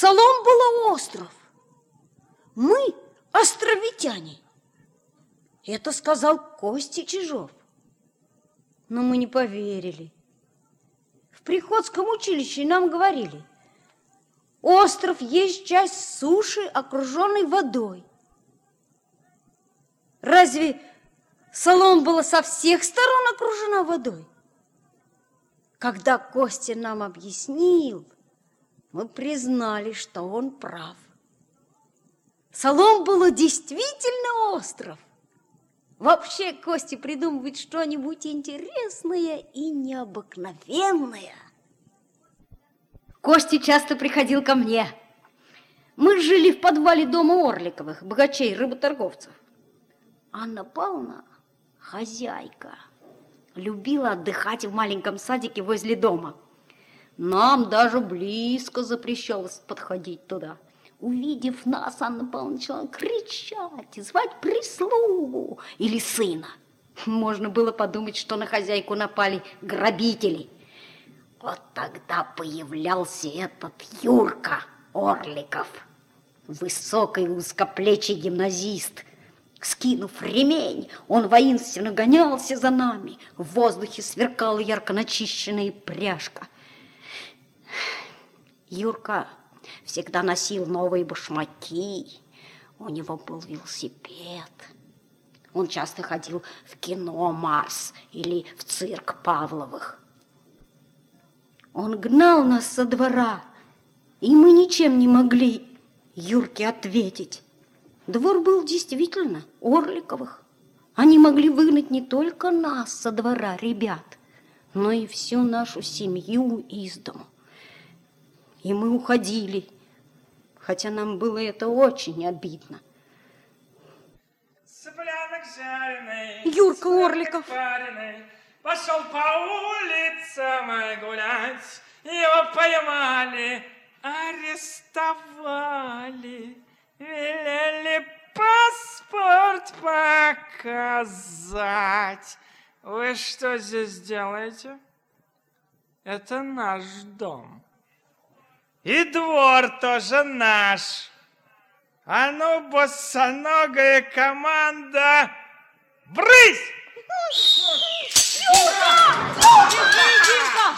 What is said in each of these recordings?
Соломбола остров. Мы островитяне. Это сказал Костя Чижов. Но мы не поверили. В Приходском училище нам говорили, остров есть часть суши, окруженной водой. Разве Солом была со всех сторон окружена водой? Когда Костя нам объяснил, мы признали, что он прав. Солом было действительно остров. Вообще Костя придумывает что-нибудь интересное и необыкновенное. Костя часто приходил ко мне. Мы жили в подвале дома Орликовых, богачей, рыботорговцев. Анна Павловна, хозяйка, любила отдыхать в маленьком садике возле дома. Нам даже близко запрещалось подходить туда. Увидев нас, Анна Павловна начала кричать, звать прислугу или сына. Можно было подумать, что на хозяйку напали грабители. Вот тогда появлялся этот Юрка Орликов, высокий узкоплечий гимназист – Скинув ремень, он воинственно гонялся за нами. В воздухе сверкала ярко начищенная пряжка. Юрка всегда носил новые башмаки. У него был велосипед. Он часто ходил в кино «Марс» или в цирк Павловых. Он гнал нас со двора, и мы ничем не могли Юрке ответить. Двор был действительно Орликовых. Они могли выгнать не только нас со двора, ребят, но и всю нашу семью из дому. И мы уходили, хотя нам было это очень обидно. Цыпленок жареный, Юрка Орликов. Пареный, пошел по улицам гулять, его поймали, арестовали. Велели паспорт показать. Вы что здесь делаете? Это наш дом. И двор тоже наш. А ну, босоногая команда, брысь!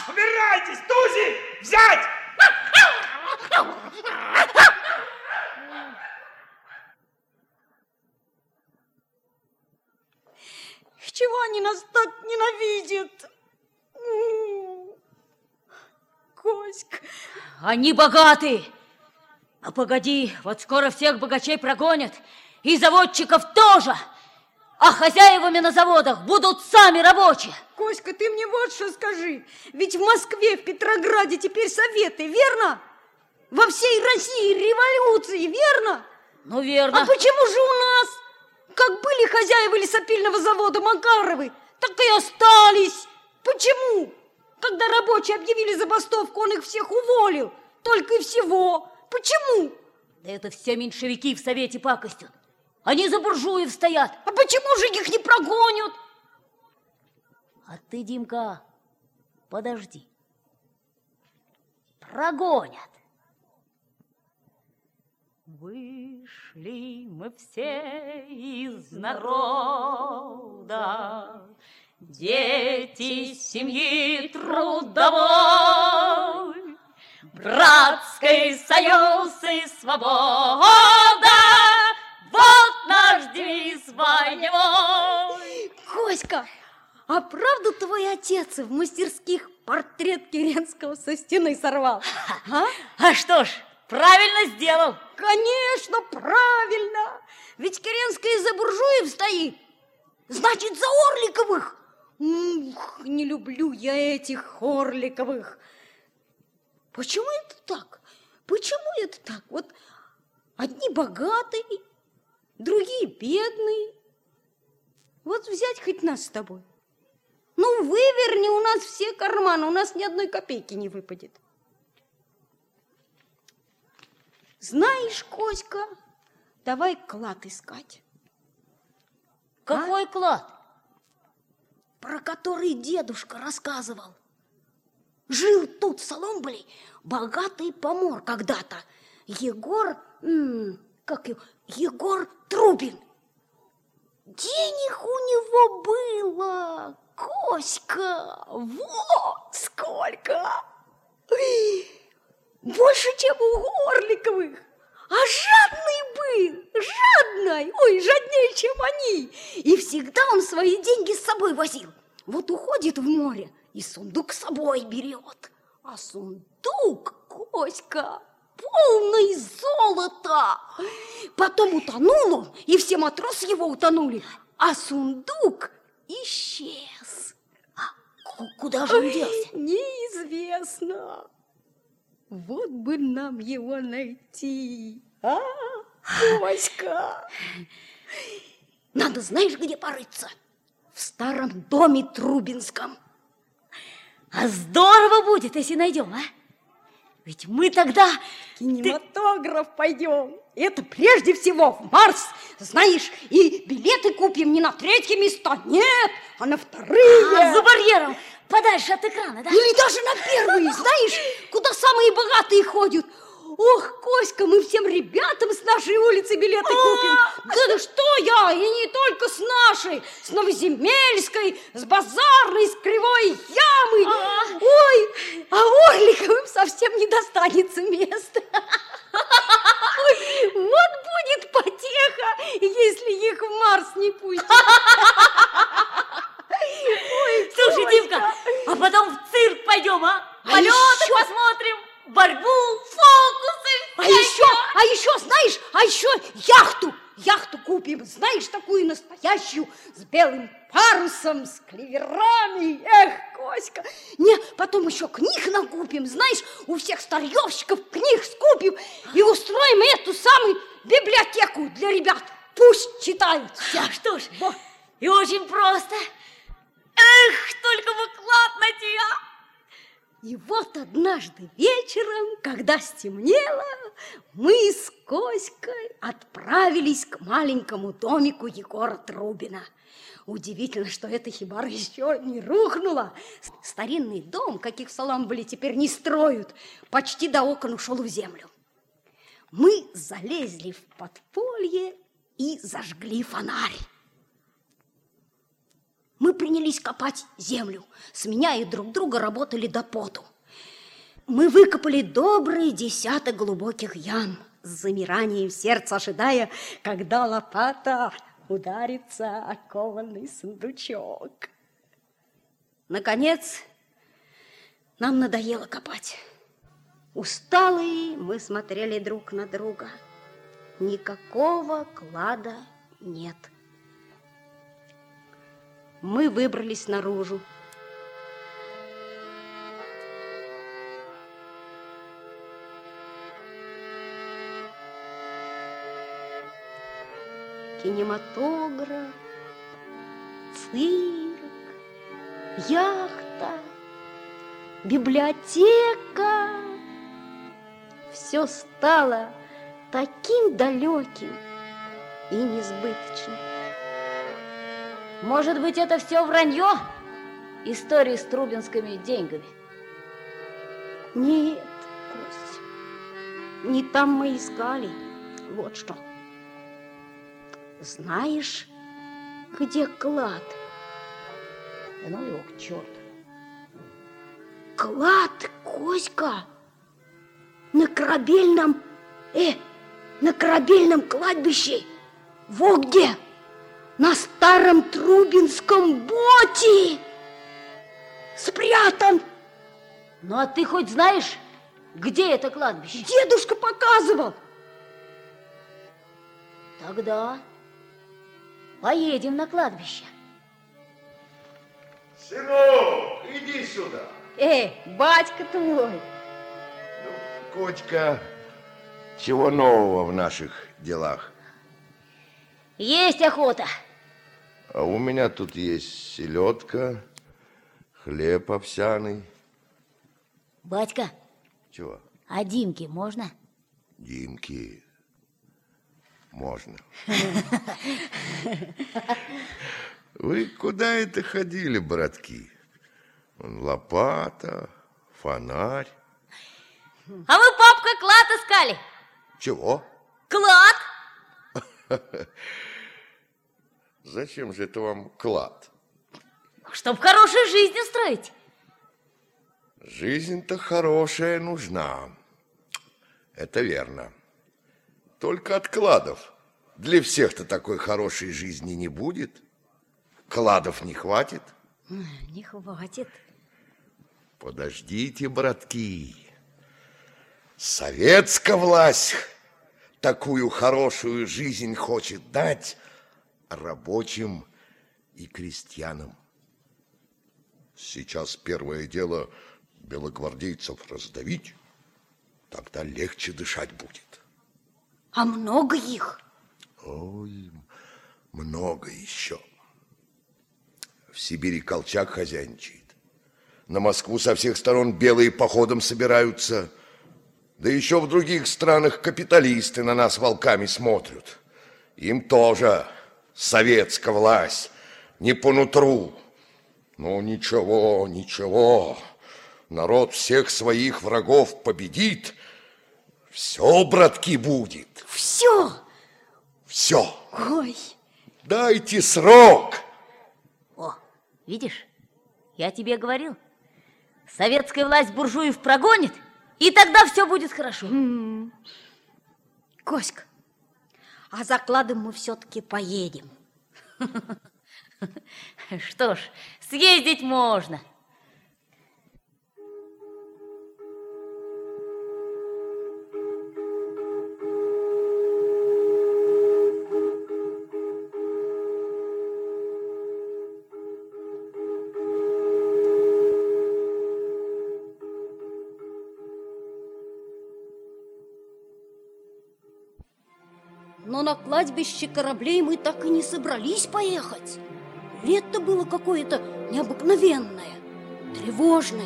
Убирайтесь, Тузи! Взять! Чего они нас так ненавидят? Коська. Они богаты. А погоди, вот скоро всех богачей прогонят. И заводчиков тоже. А хозяевами на заводах будут сами рабочие. Коська, ты мне вот что скажи. Ведь в Москве, в Петрограде теперь советы, верно? Во всей России революции, верно? Ну, верно. А почему же у нас как были хозяева лесопильного завода Макаровы, так и остались. Почему? Когда рабочие объявили забастовку, он их всех уволил. Только и всего. Почему? Да это все меньшевики в Совете пакостят. Они за буржуев стоят. А почему же их не прогонят? А ты, Димка, подожди. Прогонят. Вышли мы все из народа, Дети семьи трудовой, Братской союз и свобода, Вот наш девиз боевой. Коська, а правда твой отец в мастерских портрет Керенского со стены сорвал? А, а что ж, Правильно сделал. Конечно, правильно. Ведь Керенская за буржуев стоит. Значит, за Орликовых. Ух, не люблю я этих Орликовых. Почему это так? Почему это так? Вот одни богатые, другие бедные. Вот взять хоть нас с тобой. Ну, выверни у нас все карманы, у нас ни одной копейки не выпадет. Знаешь, Коська, давай клад искать. Какой а? клад? Про который дедушка рассказывал. Жил тут в Соломболе богатый помор когда-то. Егор, как его, Егор Трубин. Денег у него было, Коська, вот сколько! Больше, чем у Орликовых. А жадный был, жадный, ой, жаднее, чем они. И всегда он свои деньги с собой возил. Вот уходит в море и сундук с собой берет. А сундук, Коська, полный золота. Потом утонул он, и все матросы его утонули, а сундук исчез. А куда же он делся? Неизвестно. Вот бы нам его найти, а, Коська? Надо, знаешь, где порыться? В старом доме Трубинском. А здорово будет, если найдем, а? Ведь мы тогда... Кинематограф пойдем. Это прежде всего в Марс, знаешь, и билеты купим не на третье место, нет, а на вторые. А, за барьером, подальше от экрана, да? Или даже на первые, знаешь, куда самые богатые ходят. Ох, Коська, мы всем ребятам с нашей улицы билеты купим. Да, да что я, и не только с нашей, с Новоземельской, с Базарной, с Кривой Ямы. Ой, а Орликовым совсем не достанется места. Ой, вот будет потеха, если их в Марс не пустят. Ой, Слушай, Димка, а потом в цирк пойдем, а? А Полеты еще- посмотрим, борьбу, фокусы. А еще, а еще, знаешь, а еще яхту, яхту купим, знаешь, такую настоящую, с белым парусом, с клеверами, эх, Коська. Не, потом еще книг накупим, знаешь, у всех старьевщиков книг скупим и устроим эту самую библиотеку для ребят. Пусть читают все. А что ж, Во. и очень просто. Эх, только бы клад найти, а? И вот однажды вечером, когда стемнело, мы с Коськой отправились к маленькому домику Егора Трубина. Удивительно, что эта хибара еще не рухнула. Старинный дом, каких в Саламбуле теперь не строят, почти до окон ушел в землю. Мы залезли в подполье и зажгли фонарь. Мы принялись копать землю, сменяя друг друга, работали до поту. Мы выкопали добрый десяток глубоких ям, с замиранием сердца ожидая, когда лопата ударится о кованный сундучок. Наконец, нам надоело копать. Усталые мы смотрели друг на друга. Никакого клада нет. Мы выбрались наружу. Кинематограф, цирк, яхта, библиотека. Все стало таким далеким и несбыточным. Может быть, это все вранье? Истории с трубинскими деньгами. Нет, Кость, не там мы искали. Вот что. Знаешь, где клад? Ну его к черту. Клад, Коська, на корабельном, э, на корабельном кладбище. Во где? На старом Трубинском боте. Спрятан. Ну, а ты хоть знаешь, где это кладбище? Дедушка показывал. Тогда поедем на кладбище. Сынок, иди сюда. Э, батька твой. Котька, чего нового в наших делах? Есть охота. А у меня тут есть селедка, хлеб овсяный. Батька, Чего? а Димке можно? Димки. Можно. Вы куда это ходили, братки? Лопата, фонарь. А мы, папка, клад искали. Чего? Клад! Зачем же это вам клад? Чтоб хорошую жизнь устроить. Жизнь-то хорошая нужна. Это верно. Только от кладов. Для всех-то такой хорошей жизни не будет. Кладов не хватит. Не хватит. Подождите, братки. Советская власть такую хорошую жизнь хочет дать рабочим и крестьянам. Сейчас первое дело белогвардейцев раздавить, тогда легче дышать будет. А много их? Ой, много еще. В Сибири Колчак хозяйничает. На Москву со всех сторон белые походом собираются. Да еще в других странах капиталисты на нас волками смотрят. Им тоже советская власть не по нутру. Ну, ничего, ничего. Народ всех своих врагов победит. Все, братки, будет. Все. Все. Ой. Дайте срок. О, видишь, я тебе говорил. Советская власть буржуев прогонит, и тогда все будет хорошо. Коська, а за кладом мы все-таки поедем. Что ж, съездить можно. Кладбище кораблей мы так и не собрались поехать. Лето было какое-то необыкновенное, тревожное.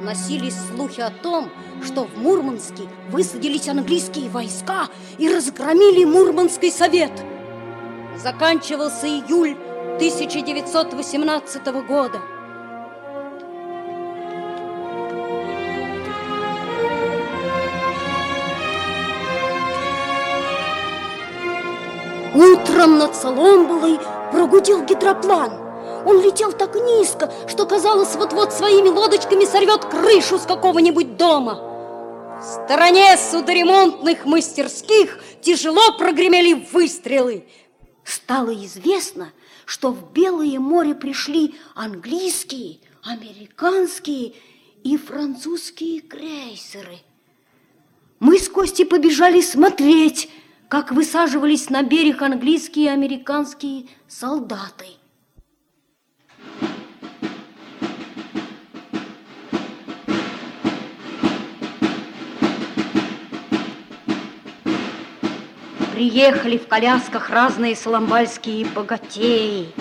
Носились слухи о том, что в Мурманске высадились английские войска и разгромили Мурманский совет. Заканчивался июль 1918 года. Утром над Соломбулой прогудел гидроплан. Он летел так низко, что казалось, вот-вот своими лодочками сорвет крышу с какого-нибудь дома. В стороне судоремонтных мастерских тяжело прогремели выстрелы. Стало известно, что в Белое море пришли английские, американские и французские крейсеры. Мы с Костей побежали смотреть, как высаживались на берег английские и американские солдаты. Приехали в колясках разные соломбальские богатеи.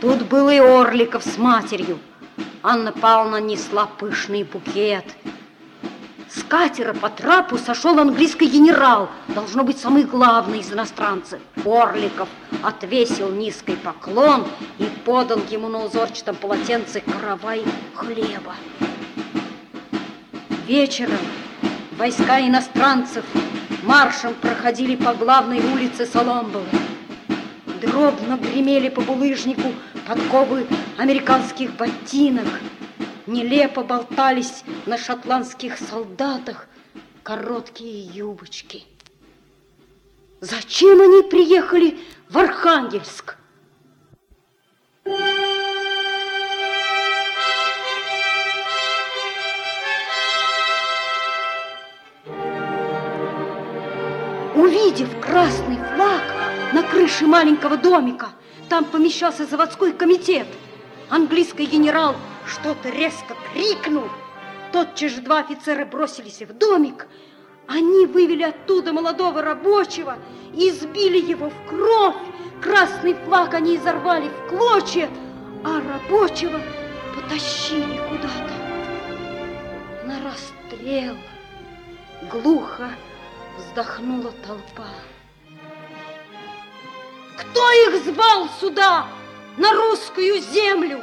Тут был и Орликов с матерью. Анна Павловна несла пышный букет. Катера по трапу сошел английский генерал, должно быть, самый главный из иностранцев. Орликов отвесил низкий поклон и подал ему на узорчатом полотенце каравай хлеба. Вечером войска иностранцев маршем проходили по главной улице Соломбовы. Дробно гремели по булыжнику подковы американских ботинок. Нелепо болтались на шотландских солдатах короткие юбочки. Зачем они приехали в Архангельск? Увидев красный флаг на крыше маленького домика, там помещался заводской комитет. Английский генерал что-то резко крикнул. Тотчас же два офицера бросились в домик. Они вывели оттуда молодого рабочего и избили его в кровь. Красный флаг они изорвали в клочья, а рабочего потащили куда-то. На расстрел глухо вздохнула толпа. Кто их звал сюда, на русскую землю?